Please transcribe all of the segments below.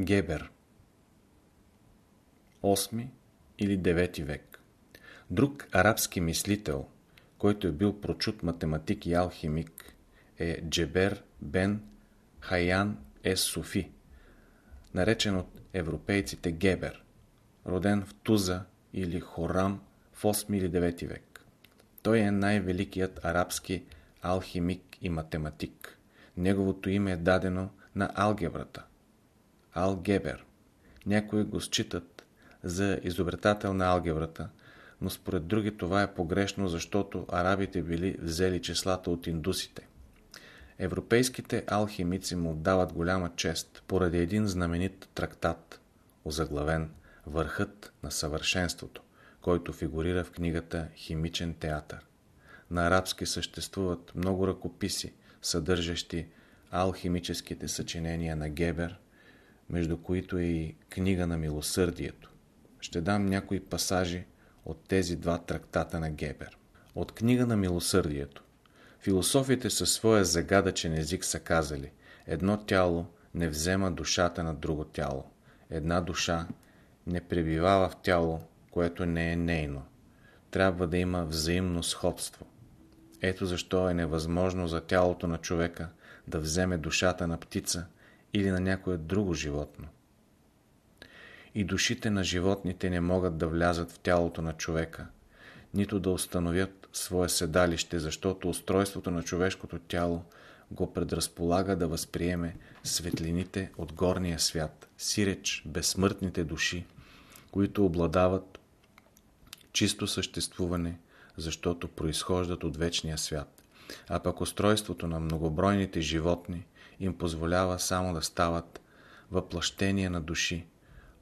Гебер 8 или 9 век Друг арабски мислител, който е бил прочут математик и алхимик, е Джебер бен Хайян ес Суфи, наречен от европейците Гебер, роден в Туза или Хорам в 8 или 9 век. Той е най-великият арабски алхимик и математик. Неговото име е дадено на алгебрата. Алгебер. Някои го считат за изобретател на алгебрата, но според други това е погрешно, защото арабите били взели числата от индусите. Европейските алхимици му отдават голяма чест поради един знаменит трактат, озаглавен Върхът на съвършенството, който фигурира в книгата Химичен театър. На арабски съществуват много ръкописи, съдържащи алхимическите съчинения на Гебер, между които е и книга на милосърдието. Ще дам някои пасажи от тези два трактата на Гебер. От книга на милосърдието. Философите със своя загадъчен език са казали Едно тяло не взема душата на друго тяло. Една душа не пребивава в тяло, което не е нейно. Трябва да има взаимно сходство. Ето защо е невъзможно за тялото на човека да вземе душата на птица или на някое друго животно. И душите на животните не могат да влязат в тялото на човека, нито да установят свое седалище, защото устройството на човешкото тяло го предразполага да възприеме светлините от горния свят, сиреч безсмъртните души, които обладават чисто съществуване, защото произхождат от вечния свят. А пък устройството на многобройните животни им позволява само да стават въплъщения на души,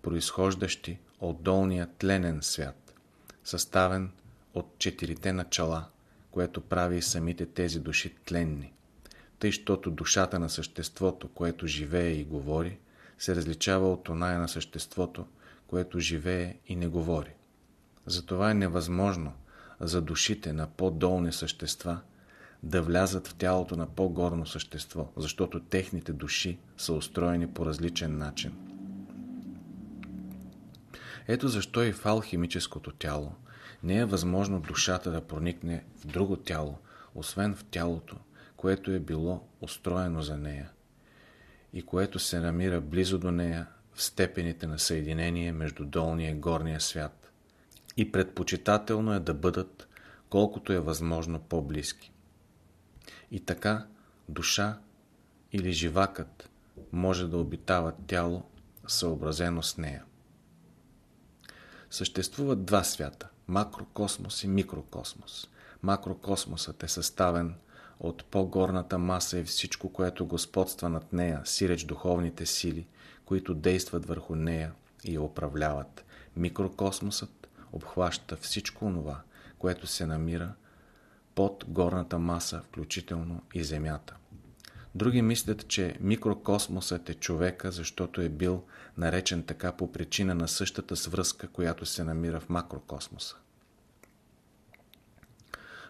произхождащи от долния тленен свят, съставен от четирите начала, което прави и самите тези души тленни. Тъй, щото душата на съществото, което живее и говори, се различава от оная на съществото, което живее и не говори. Затова е невъзможно за душите на по-долни същества да влязат в тялото на по-горно същество, защото техните души са устроени по различен начин. Ето защо и в алхимическото тяло не е възможно душата да проникне в друго тяло, освен в тялото, което е било устроено за нея и което се намира близо до нея в степените на съединение между долния и горния свят. И предпочитателно е да бъдат колкото е възможно по-близки. И така душа или живакът може да обитава тяло съобразено с нея. Съществуват два свята – макрокосмос и микрокосмос. Макрокосмосът е съставен от по-горната маса и всичко, което господства над нея, сиреч духовните сили, които действат върху нея и я управляват. Микрокосмосът обхваща всичко онова, което се намира под горната маса, включително и Земята. Други мислят, че микрокосмосът е човека, защото е бил наречен така по причина на същата свръзка, която се намира в макрокосмоса.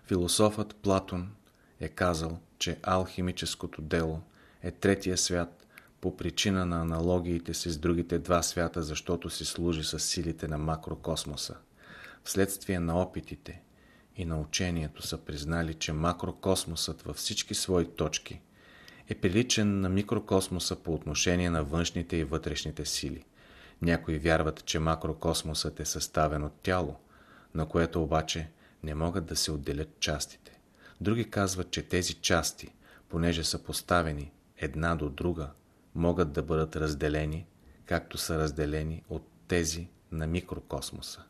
Философът Платон е казал, че алхимическото дело е третия свят по причина на аналогиите си с другите два свята, защото си служи с силите на макрокосмоса. Вследствие на опитите и на учението са признали, че макрокосмосът във всички свои точки е приличен на микрокосмоса по отношение на външните и вътрешните сили. Някои вярват, че макрокосмосът е съставен от тяло, на което обаче не могат да се отделят частите. Други казват, че тези части, понеже са поставени една до друга, могат да бъдат разделени, както са разделени от тези на микрокосмоса.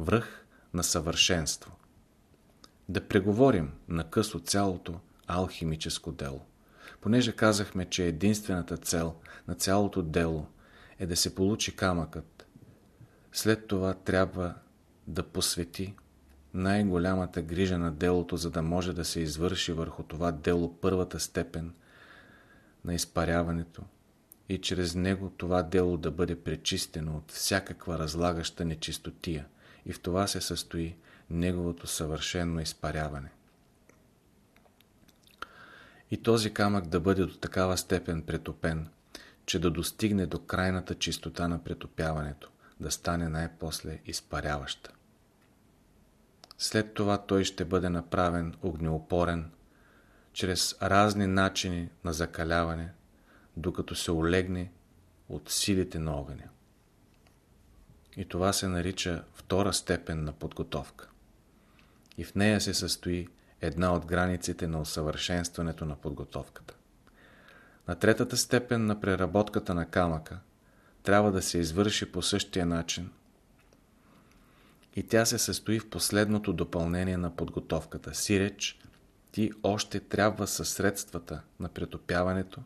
Връх на съвършенство Да преговорим на късо цялото алхимическо дело. Понеже казахме, че единствената цел на цялото дело е да се получи камъкът, след това трябва да посвети най-голямата грижа на делото, за да може да се извърши върху това дело първата степен на изпаряването и чрез него това дело да бъде пречистено от всякаква разлагаща нечистотия и в това се състои неговото съвършено изпаряване. и този камък да бъде до такава степен претопен, че да достигне до крайната чистота на претопяването, да стане най-после изпаряваща. След това той ще бъде направен огнеопорен, чрез разни начини на закаляване, докато се олегне от силите на огъня. И това се нарича втора степен на подготовка. И в нея се състои една от границите на усъвършенстването на подготовката. На третата степен на преработката на камъка трябва да се извърши по същия начин и тя се състои в последното допълнение на подготовката. Сиреч, ти още трябва със средствата на претопяването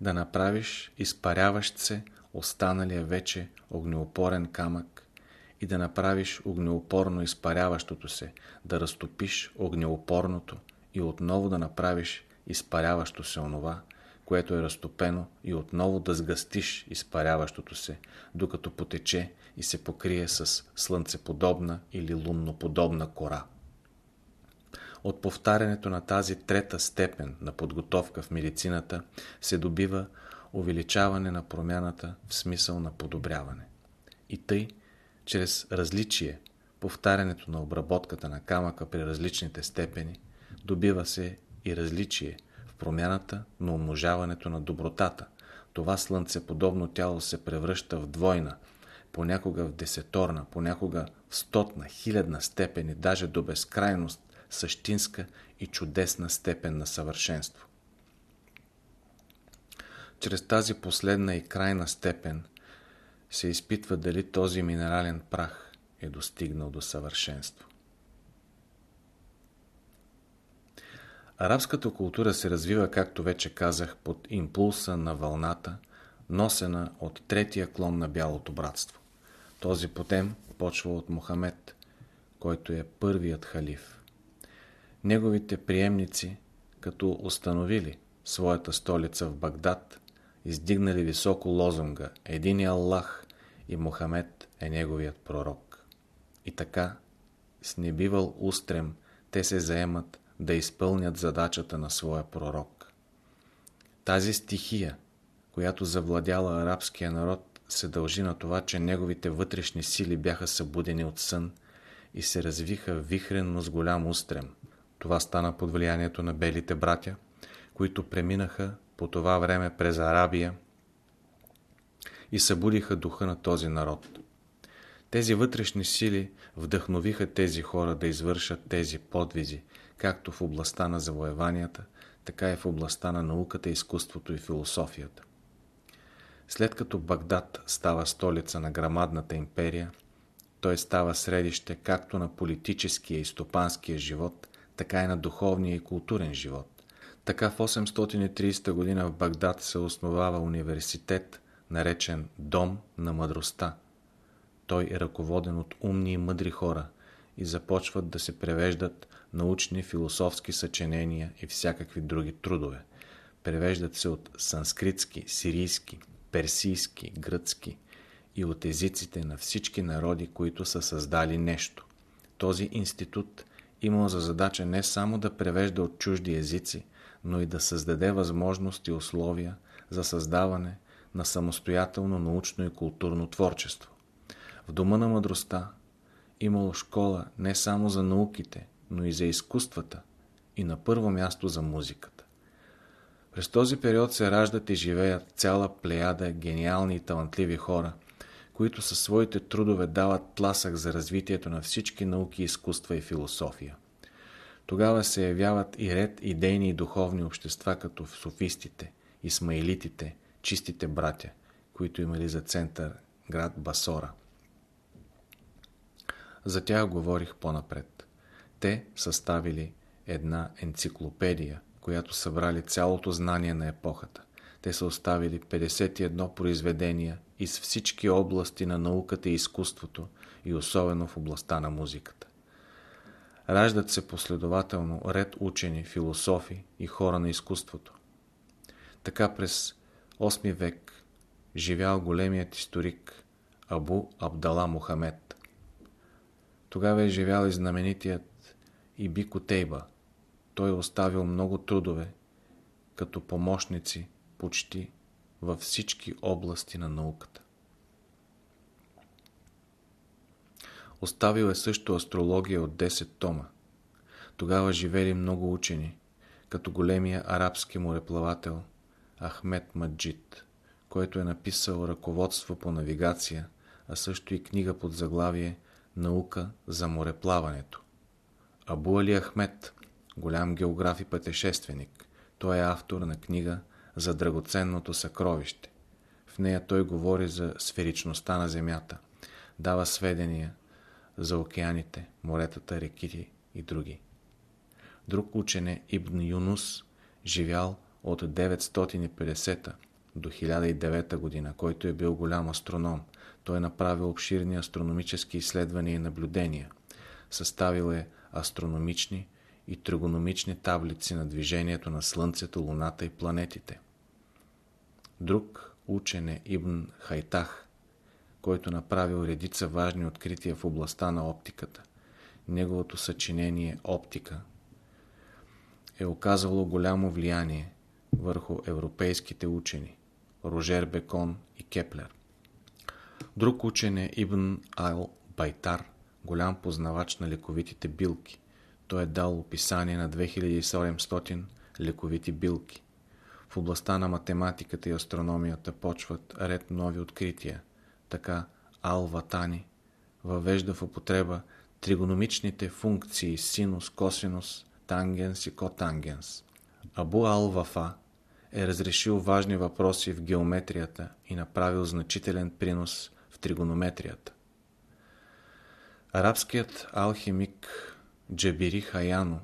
да направиш изпаряващ се останалия вече огнеопорен камък и да направиш огнеопорно изпаряващото се, да разтопиш огнеопорното и отново да направиш изпаряващо се онова, което е разтопено и отново да сгъстиш изпаряващото се, докато потече и се покрие с слънцеподобна или лунноподобна кора. От повтарянето на тази трета степен на подготовка в медицината се добива увеличаване на промяната в смисъл на подобряване. И тъй, чрез различие, повтарянето на обработката на камъка при различните степени, добива се и различие в промяната на умножаването на добротата. Това слънцеподобно тяло се превръща в двойна, понякога в десеторна, понякога в стотна, хилядна степен и даже до безкрайност същинска и чудесна степен на съвършенство. Чрез тази последна и крайна степен се изпитва дали този минерален прах е достигнал до съвършенство. Арабската култура се развива, както вече казах, под импулса на вълната, носена от третия клон на Бялото братство. Този потем почва от Мохамед, който е първият халиф. Неговите приемници, като установили своята столица в Багдад, издигнали високо лозунга «Един е Аллах и Мохамед е неговият пророк». И така, с небивал устрем, те се заемат да изпълнят задачата на своя пророк. Тази стихия, която завладяла арабския народ, се дължи на това, че неговите вътрешни сили бяха събудени от сън и се развиха вихренно с голям устрем. Това стана под влиянието на белите братя, които преминаха по това време през Арабия и събудиха духа на този народ. Тези вътрешни сили вдъхновиха тези хора да извършат тези подвизи, както в областта на завоеванията, така и в областта на науката, изкуството и философията. След като Багдад става столица на грамадната империя, той става средище както на политическия и стопанския живот, така и на духовния и културен живот. Така в 830 година в Багдад се основава университет, наречен Дом на мъдростта. Той е ръководен от умни и мъдри хора и започват да се превеждат научни философски съчинения и всякакви други трудове. Превеждат се от санскритски, сирийски, персийски, гръцки и от езиците на всички народи, които са създали нещо. Този институт имал за задача не само да превежда от чужди езици, но и да създаде възможности и условия за създаване на самостоятелно научно и културно творчество. В Дома на мъдростта имало школа не само за науките, но и за изкуствата и на първо място за музиката. През този период се раждат и живеят цяла плеяда гениални и талантливи хора, които със своите трудове дават тласък за развитието на всички науки, изкуства и философия. Тогава се явяват и ред идейни и духовни общества, като софистите, исмаилитите, чистите братя, които имали за център град Басора. За тях говорих по-напред. Те съставили една енциклопедия, която събрали цялото знание на епохата. Те са оставили 51 произведения из всички области на науката и изкуството и особено в областта на музиката. Раждат се последователно ред учени, философи и хора на изкуството. Така през 8 век живял големият историк Абу Абдала Мухамед. Тогава е живял и знаменитият Иби Котейба. Той е оставил много трудове като помощници почти във всички области на науката. Оставил е също астрология от 10 тома. Тогава живели много учени, като големия арабски мореплавател Ахмед Маджид, който е написал ръководство по навигация, а също и книга под заглавие Наука за мореплаването. Абу Али Ахмед, голям географ и пътешественик, той е автор на книга за драгоценното съкровище. В нея той говори за сферичността на Земята, дава сведения за океаните, моретата, реките и други. Друг учен е Ибн Юнус, живял от 950 до 1009 година, който е бил голям астроном. Той е направил обширни астрономически изследвания и наблюдения. Съставил е астрономични и тригономични таблици на движението на Слънцето, Луната и планетите. Друг учен е Ибн Хайтах, който направил редица важни открития в областта на оптиката. Неговото съчинение «Оптика» е оказало голямо влияние върху европейските учени Рожер Бекон и Кеплер. Друг учен е Ибн Айл Байтар, голям познавач на лековитите билки. Той е дал описание на 2700 лековити билки. В областта на математиката и астрономията почват ред нови открития. Така Ал Ватани въвежда в употреба тригономичните функции синус, косинус, тангенс и котангенс. Абу Ал Вафа е разрешил важни въпроси в геометрията и направил значителен принос в тригонометрията. Арабският алхимик Джабири Хаяно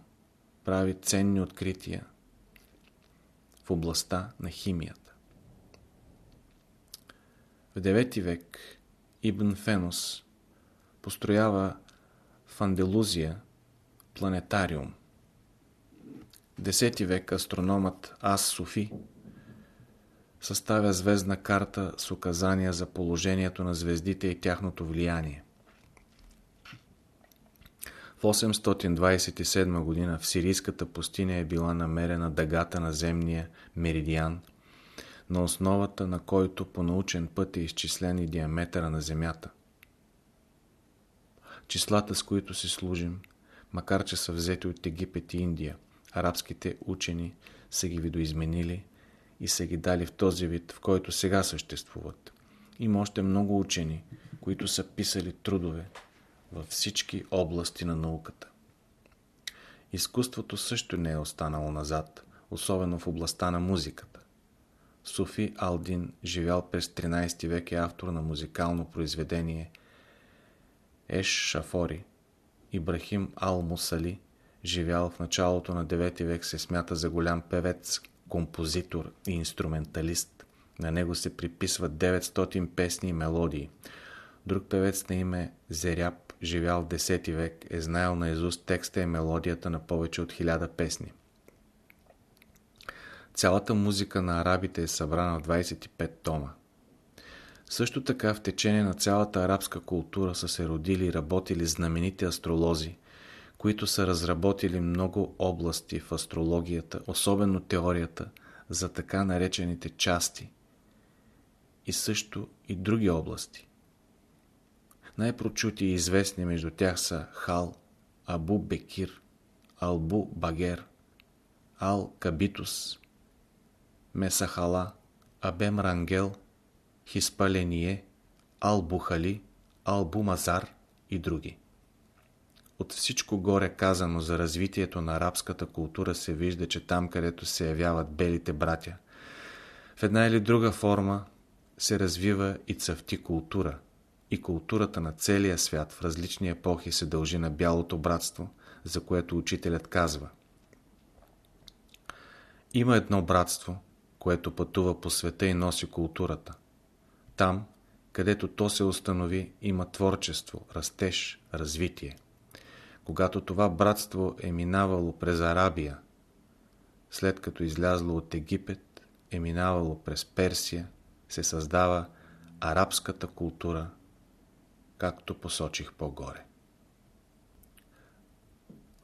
прави ценни открития в областта на химията. В 9 век Ибн Фенос построява в Анделузия планетариум. В 10 век астрономът Ас Софи съставя звездна карта с указания за положението на звездите и тяхното влияние. В 827 година в сирийската пустиня е била намерена дъгата на земния меридиан, на основата на който по научен път е изчислен и диаметъра на Земята. Числата, с които си служим, макар че са взети от Египет и Индия, арабските учени са ги видоизменили и са ги дали в този вид, в който сега съществуват. Има още много учени, които са писали трудове, във всички области на науката. Изкуството също не е останало назад, особено в областта на музиката. Софи Алдин, живял през 13 век, е автор на музикално произведение Еш Шафори. Ибрахим Ал Мусали, живял в началото на 9 век, се смята за голям певец, композитор и инструменталист. На него се приписват 900 песни и мелодии. Друг певец на име Зеряб живял в 10 век, е знаел наизуст текста и мелодията на повече от хиляда песни. Цялата музика на арабите е събрана в 25 тома. Също така в течение на цялата арабска култура са се родили и работили знаменити астролози, които са разработили много области в астрологията, особено теорията за така наречените части и също и други области. Най-прочути и известни между тях са Хал, Абу Бекир, Албу Багер, Ал Кабитус, Месахала, Абем Рангел, Хиспаление, Ал Бухали, Албу Мазар и други. От всичко горе казано за развитието на арабската култура се вижда, че там, където се явяват белите братя, в една или друга форма се развива и цъфти култура – и културата на целия свят в различни епохи се дължи на бялото братство, за което учителят казва. Има едно братство, което пътува по света и носи културата. Там, където то се установи, има творчество, растеж, развитие. Когато това братство е минавало през Арабия, след като излязло от Египет, е минавало през Персия, се създава арабската култура както посочих по-горе.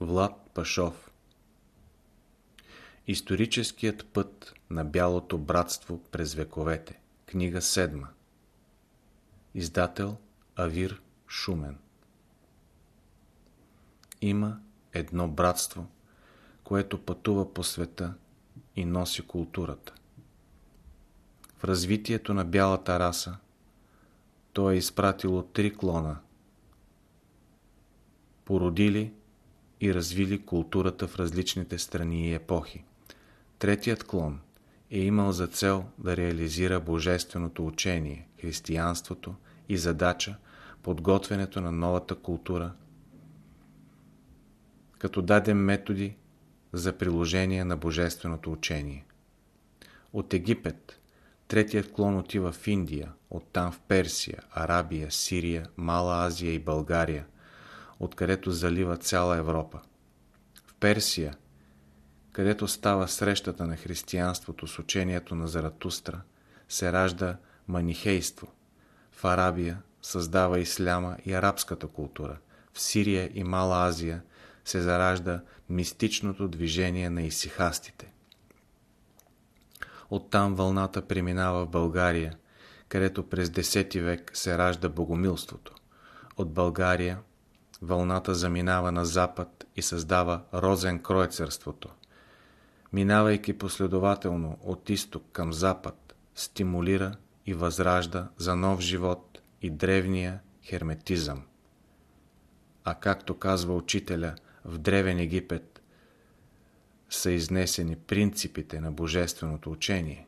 Влад Пашов Историческият път на Бялото братство през вековете. Книга 7. Издател Авир Шумен. Има едно братство, което пътува по света и носи културата. В развитието на бялата раса то е изпратило три клона, породили и развили културата в различните страни и епохи. Третият клон е имал за цел да реализира божественото учение, християнството и задача подготвянето на новата култура, като даде методи за приложение на божественото учение. От Египет третият клон отива в Индия, оттам в Персия, Арабия, Сирия, Мала Азия и България, откъдето залива цяла Европа. В Персия, където става срещата на християнството с учението на Заратустра, се ражда манихейство. В Арабия създава исляма и арабската култура. В Сирия и Мала Азия се заражда мистичното движение на исихастите. Оттам вълната преминава в България, където през X век се ражда богомилството. От България вълната заминава на запад и създава розен кройцерството. Минавайки последователно от изток към запад, стимулира и възражда за нов живот и древния херметизъм. А както казва учителя, в древен Египет са изнесени принципите на божественото учение.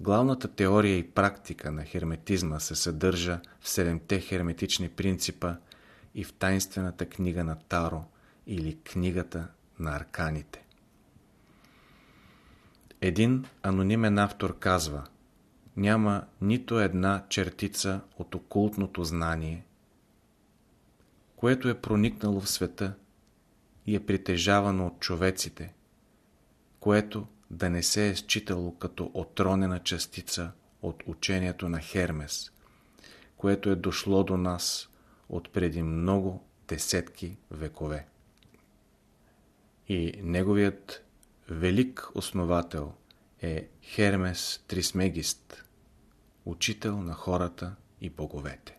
Главната теория и практика на херметизма се съдържа в седемте херметични принципа и в тайнствената книга на Таро или книгата на арканите. Един анонимен автор казва Няма нито една чертица от окултното знание, което е проникнало в света и е притежавано от човеците, което да не се е считало като отронена частица от учението на Хермес, което е дошло до нас от преди много десетки векове. И неговият велик основател е Хермес Трисмегист, учител на хората и боговете.